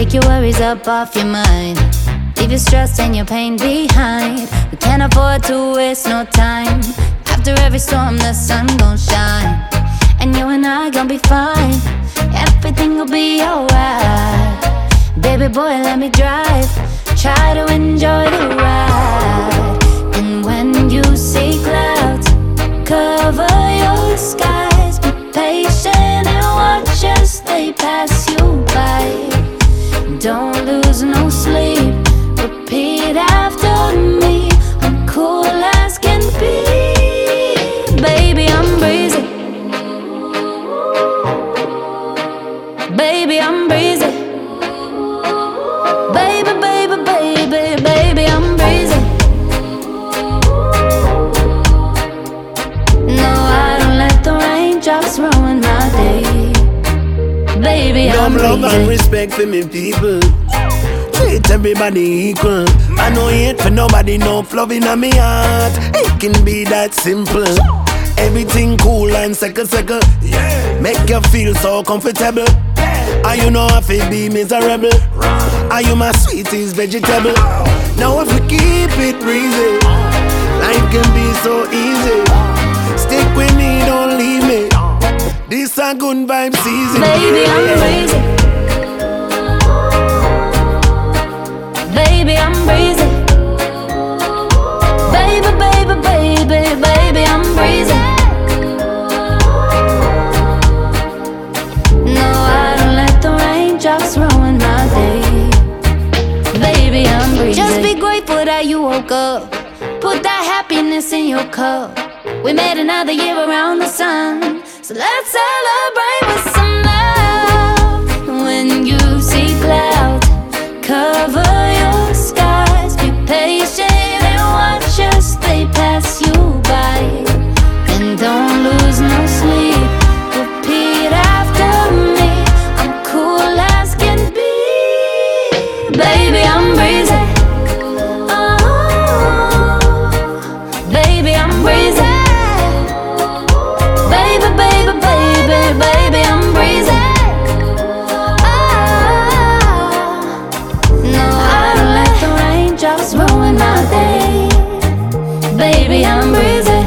Take your worries up off your mind. Leave your stress and your pain behind. We can't afford to waste no time. After every storm, the sun gon' shine. And you and I gon' be fine. Everything will be alright. Baby boy, let me drive. Try to enjoy the ride. And when you see clouds cover your skies, Don't lose no sleep. Repeat after me. I'm cool as can be. Baby, I'm breezy. Baby, I'm Baby, I'm Love, love and respect for me people. Treat everybody equal. I know hate for nobody, no love in my heart. It can be that simple. Everything cool and second second. Make you feel so comfortable. Are you know if it be miserable? Are you my sweetest vegetable? Now if we keep it breezy, life can be so easy. Good vibe season. Baby, I'm breezy. Baby, I'm breezy. Baby, baby, baby, baby, I'm breezy. No, I don't let the raindrops ruin my day. Baby, I'm breezy. Just be grateful that you woke up. Put that happiness in your cup. We made another year around the sun. Let's celebrate amazing.